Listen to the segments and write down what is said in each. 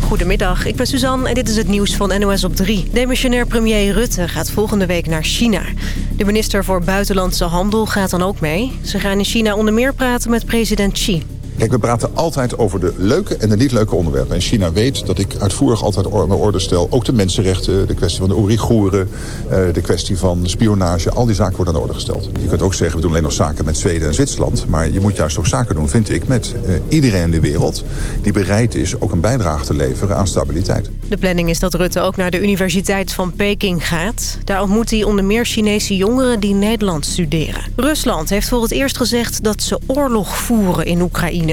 Goedemiddag, ik ben Suzanne en dit is het nieuws van NOS op 3. Demissionair premier Rutte gaat volgende week naar China. De minister voor Buitenlandse Handel gaat dan ook mee. Ze gaan in China onder meer praten met president Xi. Kijk, we praten altijd over de leuke en de niet leuke onderwerpen. En China weet dat ik uitvoerig altijd mijn orde stel. Ook de mensenrechten, de kwestie van de Oeigoeren... Eh, de kwestie van spionage, al die zaken worden aan de orde gesteld. Je kunt ook zeggen, we doen alleen nog zaken met Zweden en Zwitserland. Maar je moet juist ook zaken doen, vind ik, met uh, iedereen in de wereld... die bereid is ook een bijdrage te leveren aan stabiliteit. De planning is dat Rutte ook naar de Universiteit van Peking gaat. Daar ontmoet hij onder meer Chinese jongeren die Nederland studeren. Rusland heeft voor het eerst gezegd dat ze oorlog voeren in Oekraïne.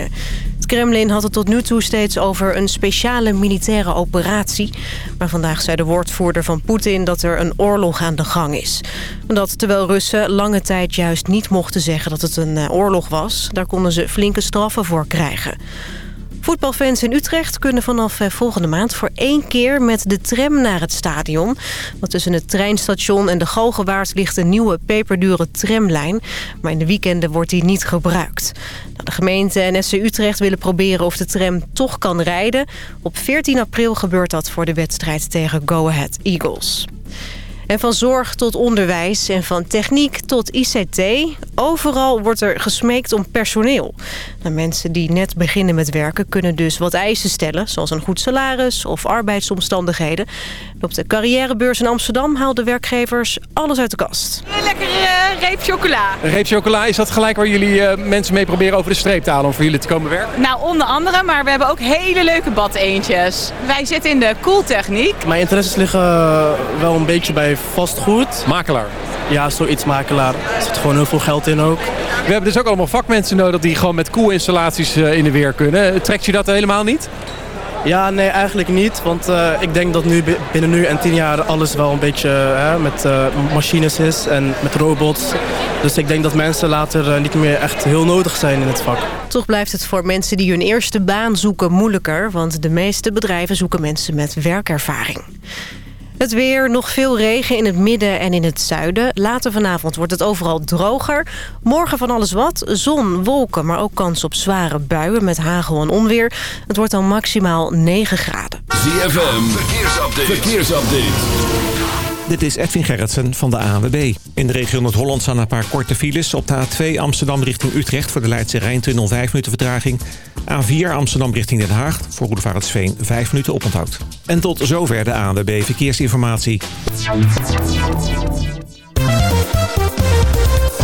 Het Kremlin had het tot nu toe steeds over een speciale militaire operatie. Maar vandaag zei de woordvoerder van Poetin dat er een oorlog aan de gang is. Dat terwijl Russen lange tijd juist niet mochten zeggen dat het een oorlog was. Daar konden ze flinke straffen voor krijgen. Voetbalfans in Utrecht kunnen vanaf volgende maand voor één keer met de tram naar het stadion. Want tussen het treinstation en de Galgenwaard ligt een nieuwe peperdure tramlijn. Maar in de weekenden wordt die niet gebruikt. Nou, de gemeente en SC Utrecht willen proberen of de tram toch kan rijden. Op 14 april gebeurt dat voor de wedstrijd tegen Go Ahead Eagles. En van zorg tot onderwijs en van techniek tot ICT. Overal wordt er gesmeekt om personeel. De mensen die net beginnen met werken kunnen dus wat eisen stellen... zoals een goed salaris of arbeidsomstandigheden. Op de carrièrebeurs in Amsterdam haalden werkgevers alles uit de kast. Een lekkere uh, reep chocola. Een reep chocola, is dat gelijk waar jullie uh, mensen mee proberen over de streep te halen... om voor jullie te komen werken? Nou, onder andere, maar we hebben ook hele leuke bad-eentjes. Wij zitten in de koeltechniek. Mijn interesses liggen wel een beetje bij vastgoed. Makelaar? Ja, zoiets makelaar. Er zit gewoon heel veel geld in ook. We hebben dus ook allemaal vakmensen nodig die gewoon met koelinstallaties in de weer kunnen. Trekt je dat helemaal niet? Ja, nee, eigenlijk niet. Want uh, ik denk dat nu, binnen nu en tien jaar alles wel een beetje hè, met uh, machines is en met robots. Dus ik denk dat mensen later niet meer echt heel nodig zijn in het vak. Toch blijft het voor mensen die hun eerste baan zoeken moeilijker. Want de meeste bedrijven zoeken mensen met werkervaring. Het weer, nog veel regen in het midden en in het zuiden. Later vanavond wordt het overal droger. Morgen van alles wat. Zon, wolken, maar ook kans op zware buien met hagel en onweer. Het wordt dan maximaal 9 graden. ZFM, verkeersupdate. Dit is Edwin Gerritsen van de ANWB. In de regio Noord-Holland staan een paar korte files. Op de A2 Amsterdam richting Utrecht voor de Leidse Rijntunnel 5 minuten vertraging. A4 Amsterdam richting Den Haag voor Roedevaartsveen 5 minuten oponthoud. En tot zover de ANWB Verkeersinformatie.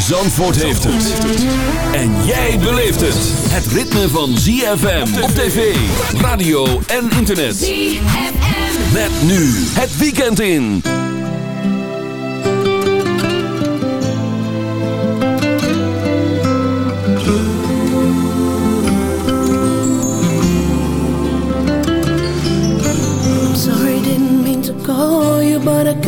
Zandvoort heeft het. En jij beleeft het. Het ritme van ZFM op tv, radio en internet. ZFM. Met nu het weekend in. call you, but I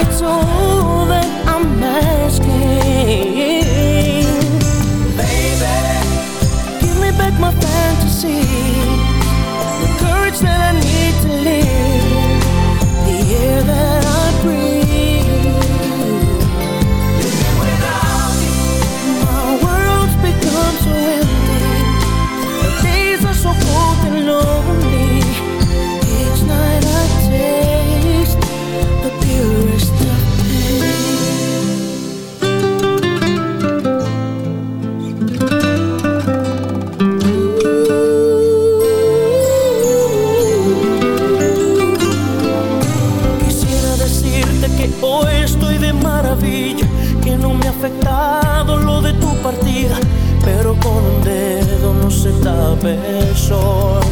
It's all that I'm asking. Baby, give me back my fantasy, the courage that I need. stop it.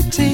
city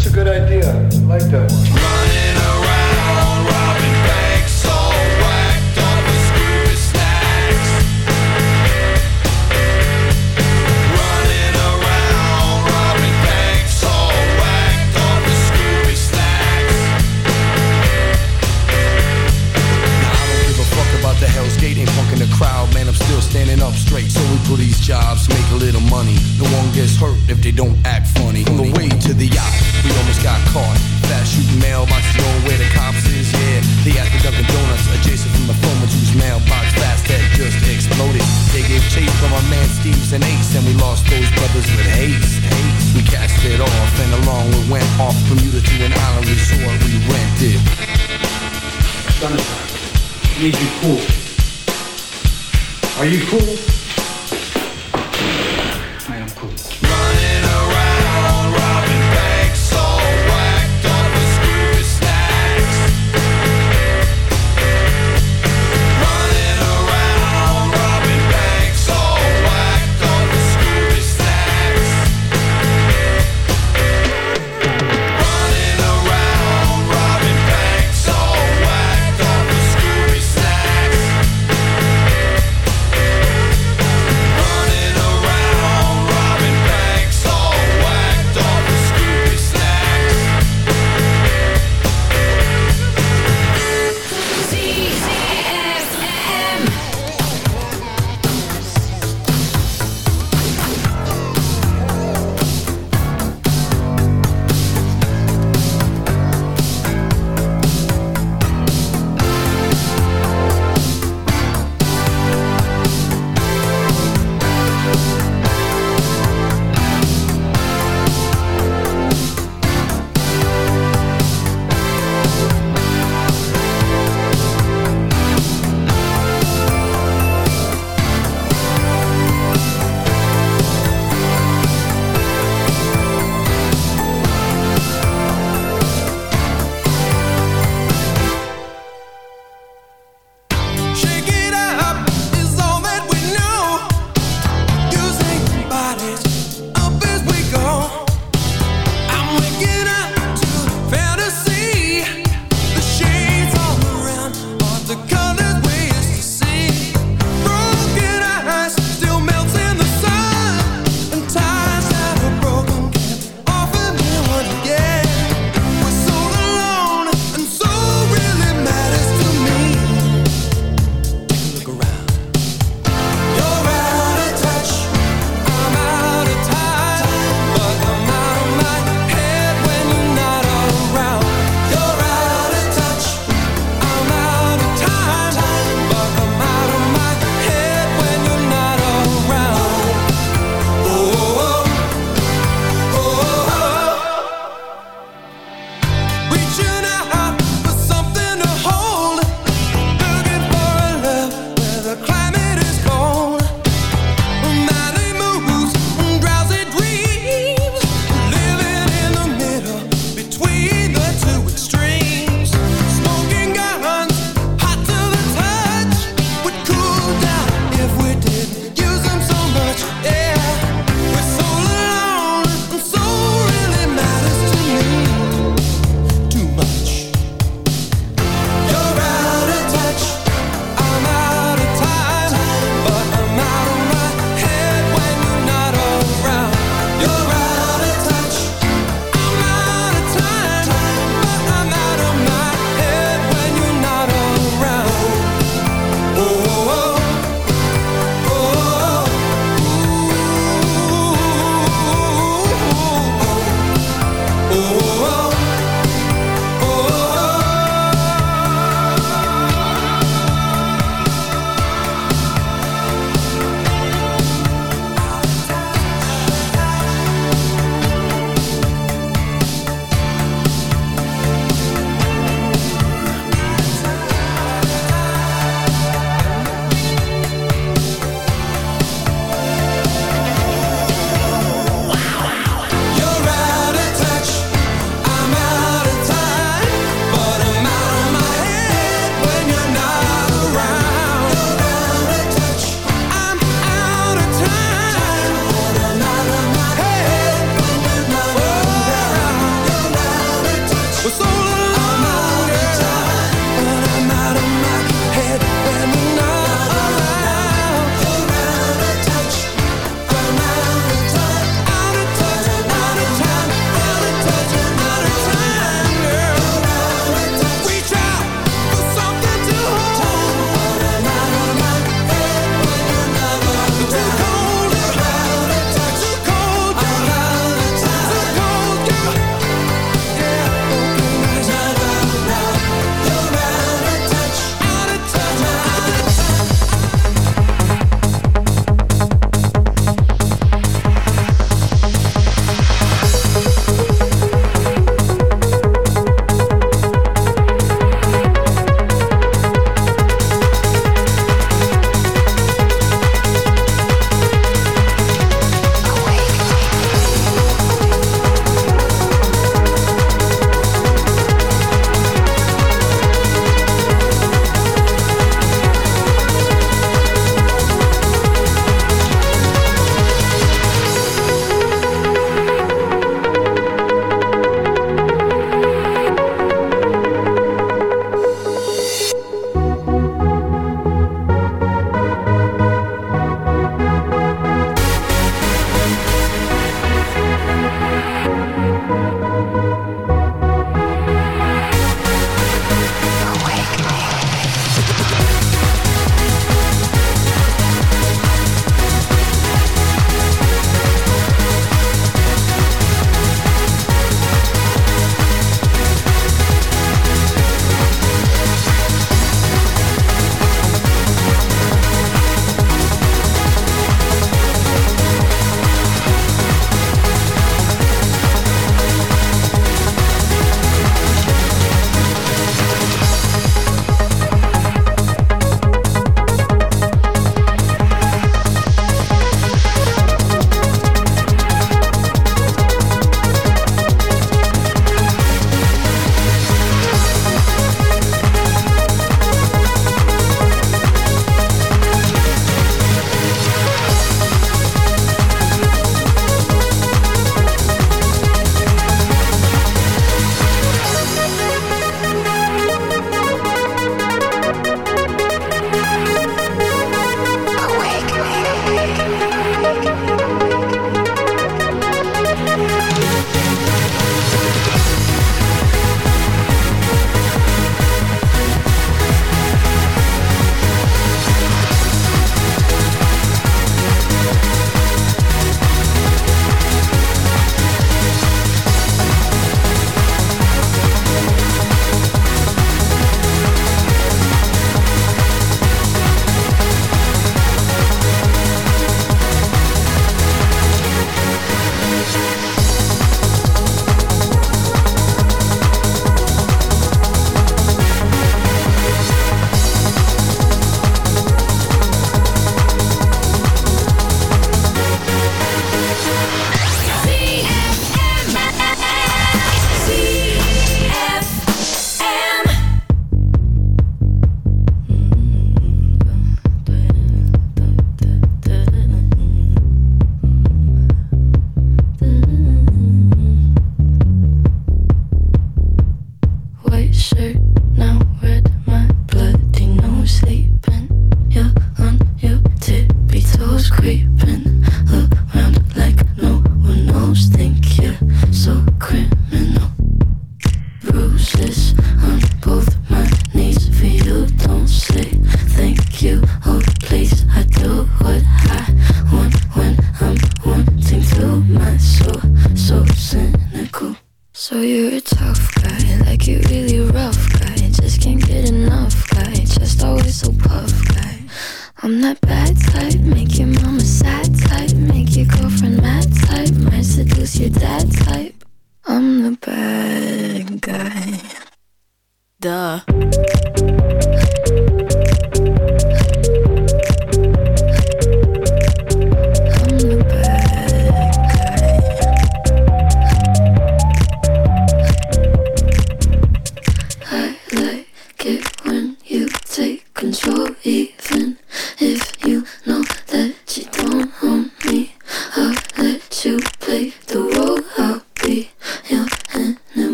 that's a good idea. I like that one. Running around, robbing banks, all whacked up with Scooby snacks. Running around, robbing banks, all whacked up with Scooby snacks. Now I don't give a fuck about the Hell's Gate, ain't punking the crowd, man. I'm still standing up straight. So we do these jobs, make a little money. No one gets hurt if they don't act funny. On the way to the yacht, we almost got caught. Fast shooting mailboxes going where the cops is, yeah. They at the Dunkin' Donuts, adjacent from the phone whose mailbox fast had just exploded. They gave chase from our man Steve's and Ace, and we lost those brothers with haste. haste. We cast it off, and along we went off from Bermuda to an island resort we rented. Sunshine, I need you cool. Are you cool?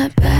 my back.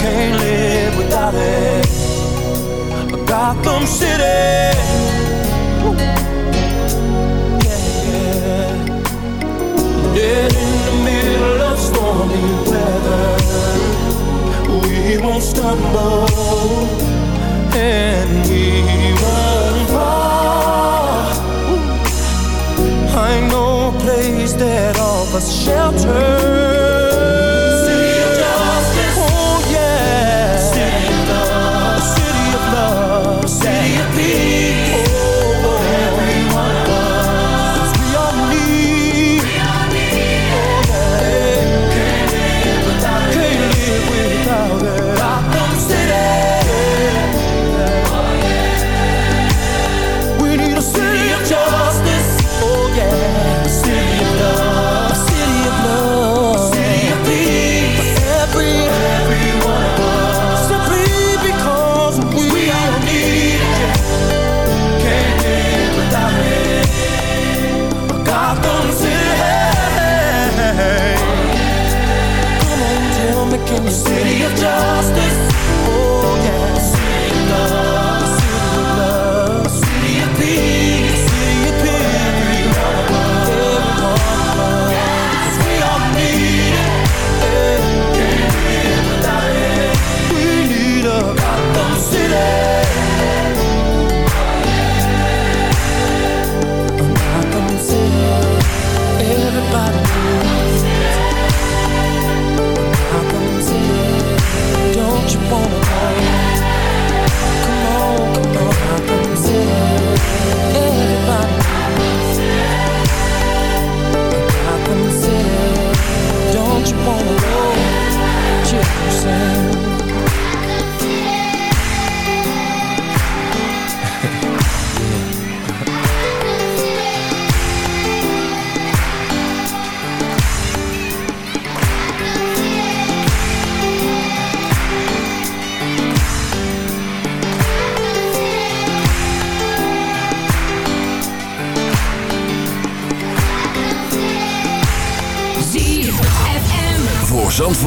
Can't live without it. Gotham City. Yeah. Dead in the middle of stormy weather. We won't stumble and we won't fall. I know a place that offers shelter.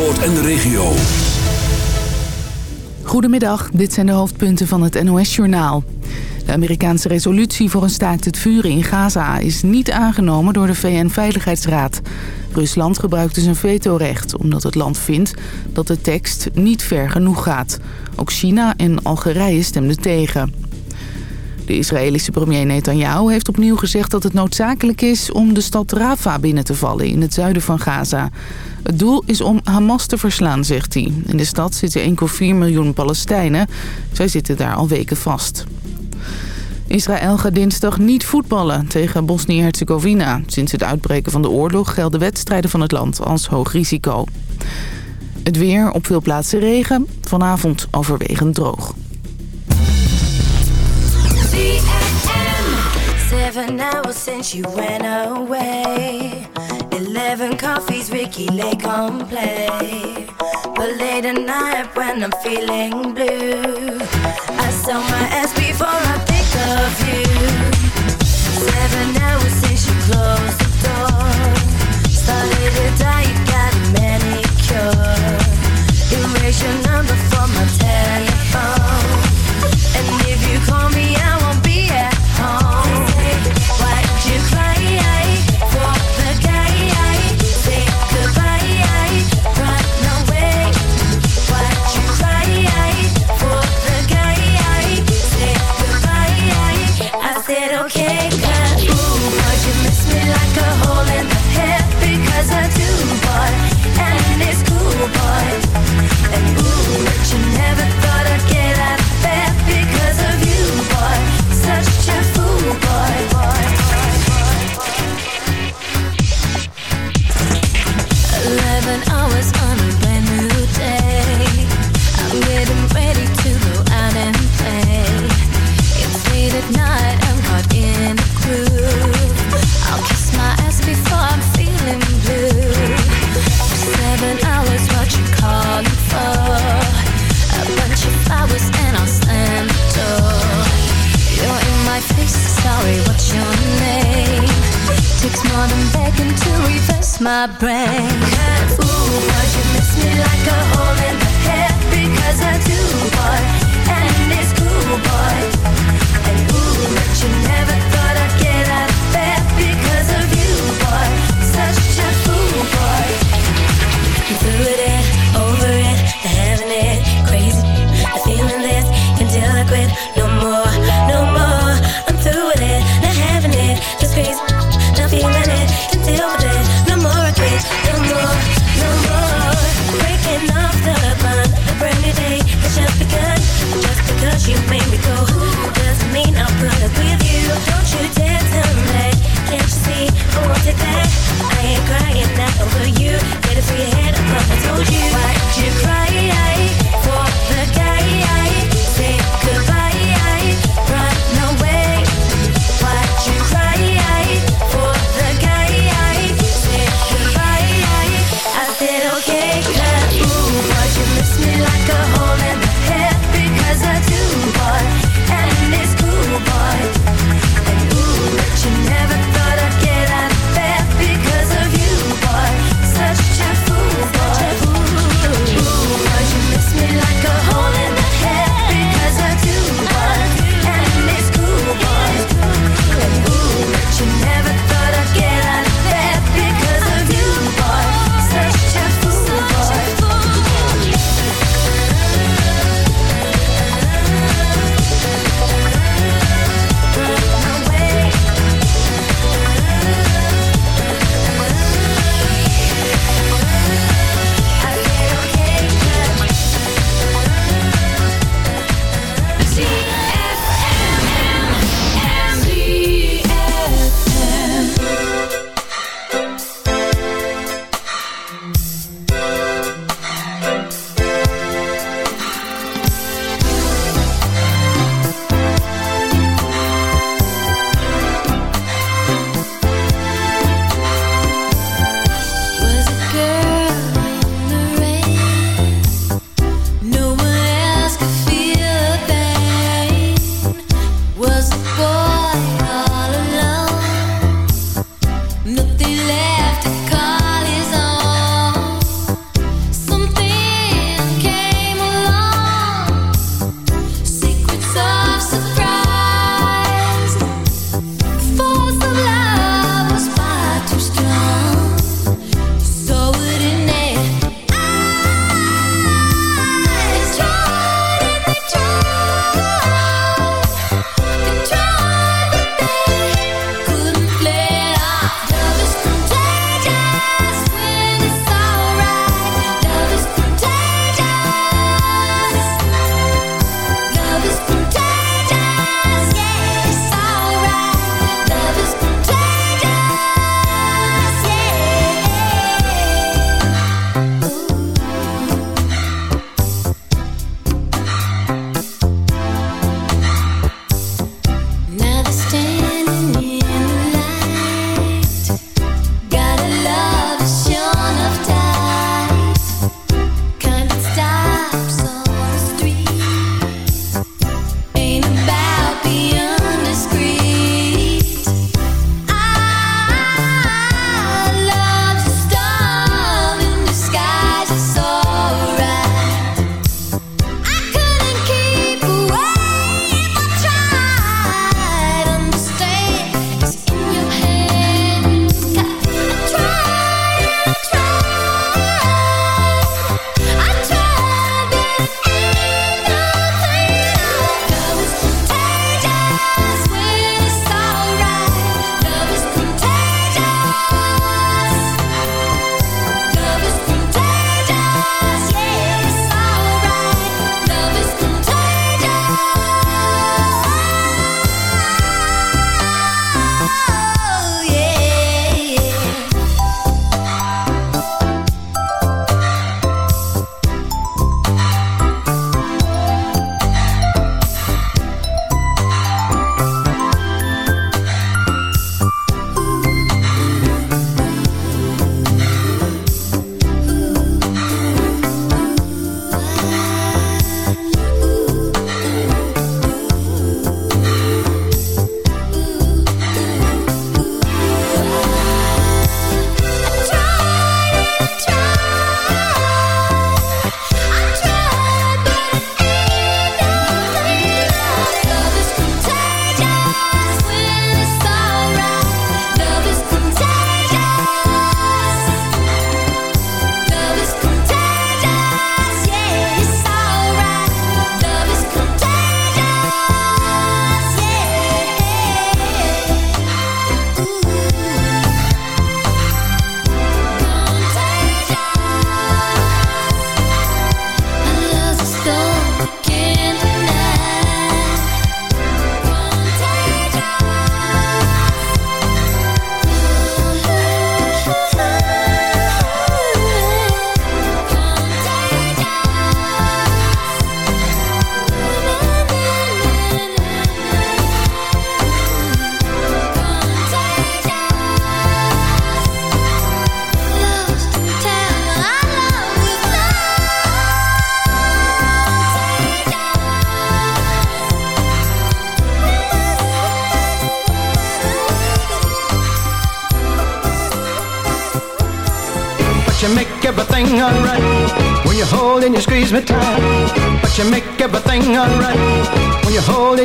Zandvoort en de regio. Goedemiddag, dit zijn de hoofdpunten van het NOS-journaal. De Amerikaanse resolutie voor een staakt het vuren in Gaza is niet aangenomen door de VN-veiligheidsraad. Rusland gebruikte zijn vetorecht omdat het land vindt dat de tekst niet ver genoeg gaat. Ook China en Algerije stemden tegen. De Israëlische premier Netanyahu heeft opnieuw gezegd dat het noodzakelijk is om de stad Rafah binnen te vallen in het zuiden van Gaza. Het doel is om Hamas te verslaan, zegt hij. In de stad zitten 1,4 miljoen Palestijnen. Zij zitten daar al weken vast. Israël gaat dinsdag niet voetballen tegen Bosnië-Herzegovina. Sinds het uitbreken van de oorlog gelden wedstrijden van het land als hoog risico. Het weer, op veel plaatsen regen, vanavond overwegend droog. Seven hours since you went away. Eleven coffees, Ricki Lake on play. But late at night when I'm feeling blue, I saw my ass before I think of you. Seven hours since you closed the door. Started to die, you got a manicure. Erase your everything shaken Ooh, but you miss me like a hole in the head Because I do, boy. my brain. Ooh, but you miss me like a hole in the head? Because I do.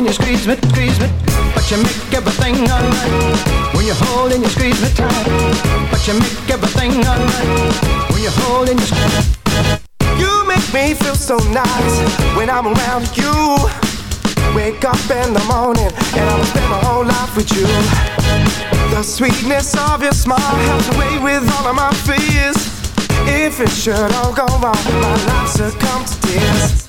You squeeze me, squeeze me. But you make everything alright when you hold and you squeeze me tight. But you make everything alright when you hold and you squeeze. You make me feel so nice when I'm around you. Wake up in the morning and I'll spend my whole life with you. The sweetness of your smile helps away with all of my fears. If it should all go wrong, my life succumb to tears.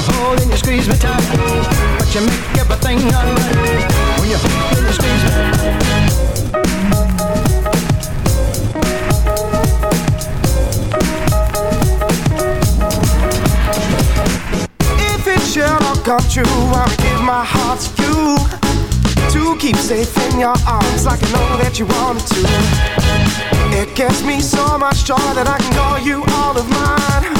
you hold and you squeeze me tight. But you make everything alright when you hold and you squeeze me. If it should all come true, I'll give my heart to you. To keep safe in your arms like I know that you wanted to. It gives me so much joy that I can call you all of mine.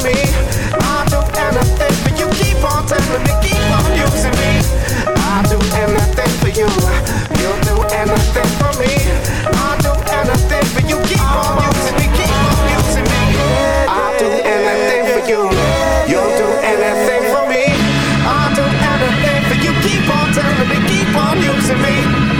for me. I'll do anything for you. Keep on telling me, keep on using me. I'll do anything for you. Do anything for me. I'll do anything for you. Keep on using me, keep on using me. I'll do anything for you. You'll do anything for me. I'll do anything for you. Keep on telling me, keep on using me.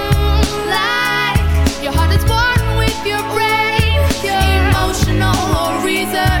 Your brain, emotional or reason.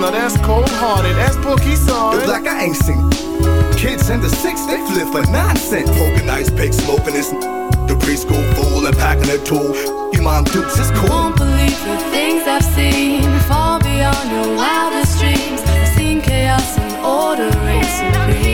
Now that's cold hearted, that's Pookie sorry. It's like I ain't seen kids in the six, they flip for nonsense. Poking ice pick, smoking this. The preschool fool and packing a tool. You mom dukes is cool. Won't believe the things I've seen far beyond your wildest dreams. I've seen chaos and order reign supreme.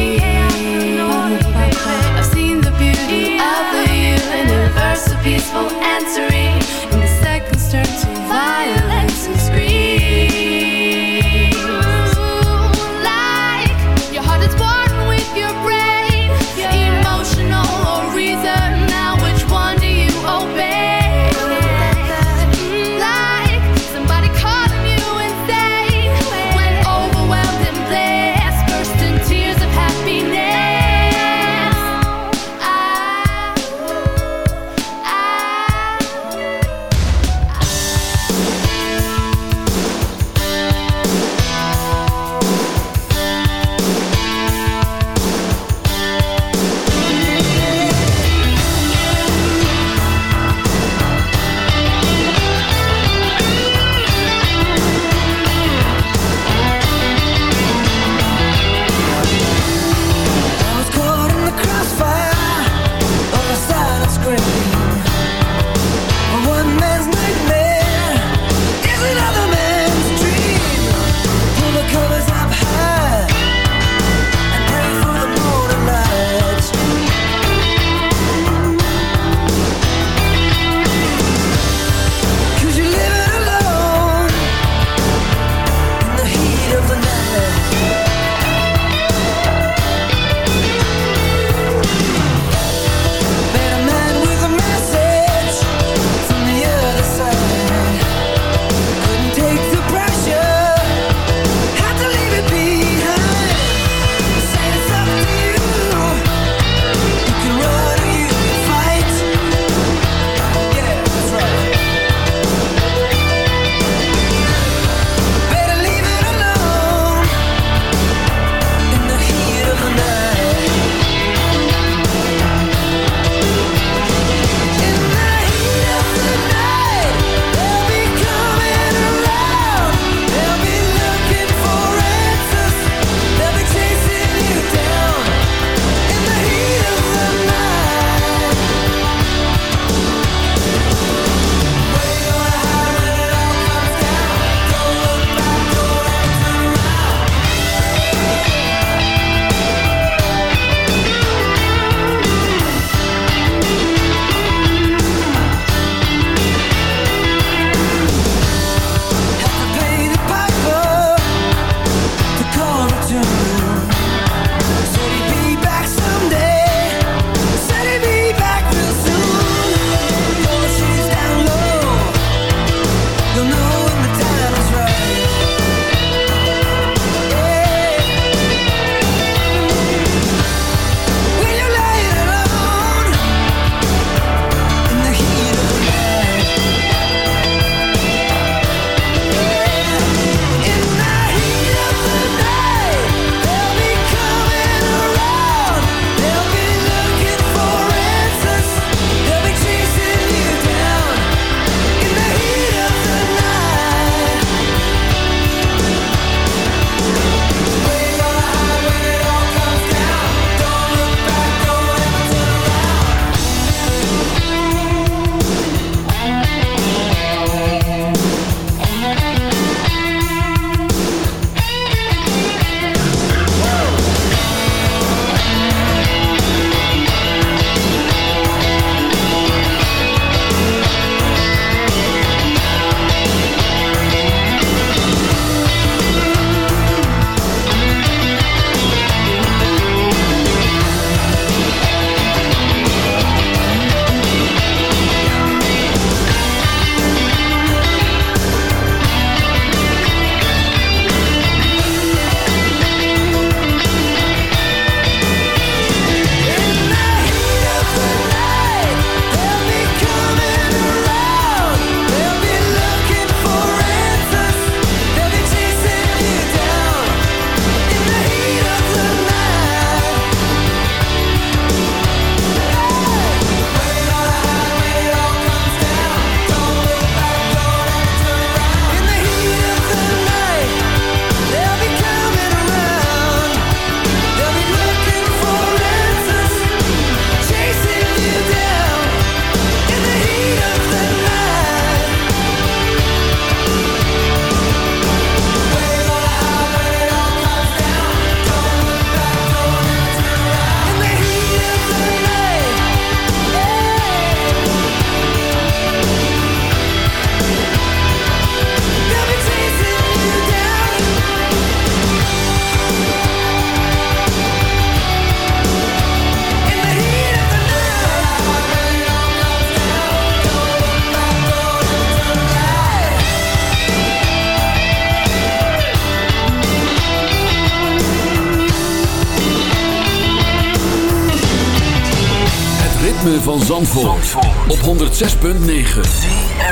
106.9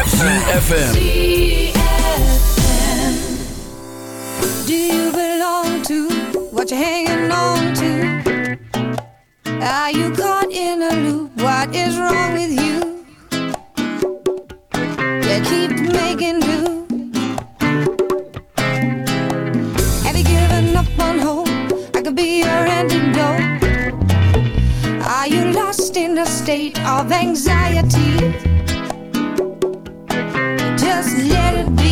ZFM Do you belong to what you hanging on to? Are you caught in a loop? What is wrong with you? in a state of anxiety. Just let it be.